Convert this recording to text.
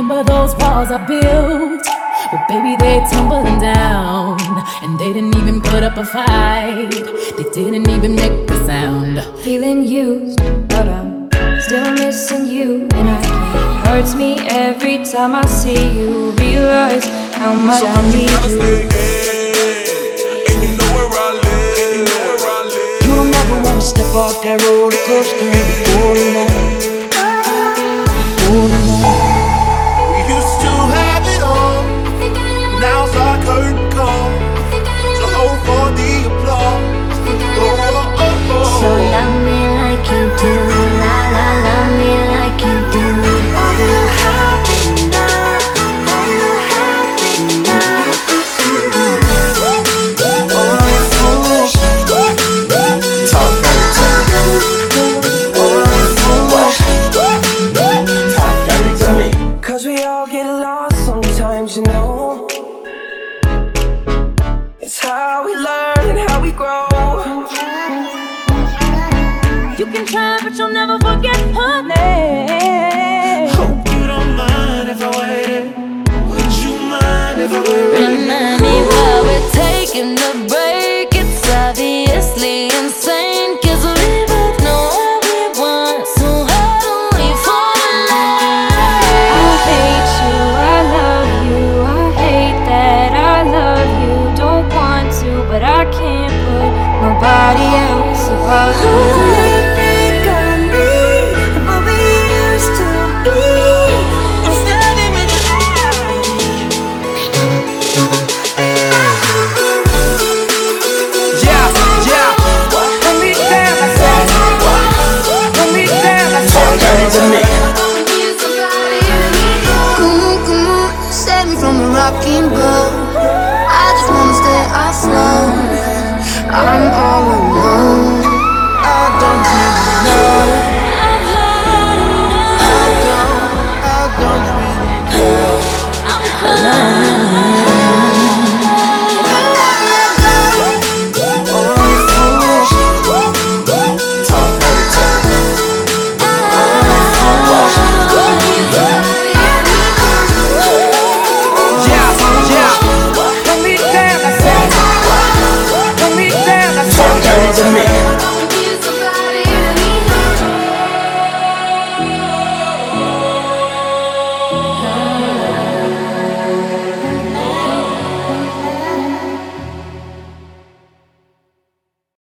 of those walls I built, well, baby, they tumbling down. And they didn't even put up a fight, they didn't even make a sound. Feeling used, but I'm still missing you. And I can't. Hurts me every time I see you. Realize how much I need you. You don't ever wanna step off that roller coaster and be bored alone. You can try, but you'll never forget her name. Hope you don't mind if I waited. Would you mind if I waited? Remind me why we're taking a break. It's obviously insane. Cause we both know what we want. So how do we fall in love? I hate you, I love you. I hate that I love you. Don't want to, but I can't put nobody else above you. Me from a rocking boat. I just wanna stay afloat. I'm all alone. to me.